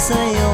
sa'yo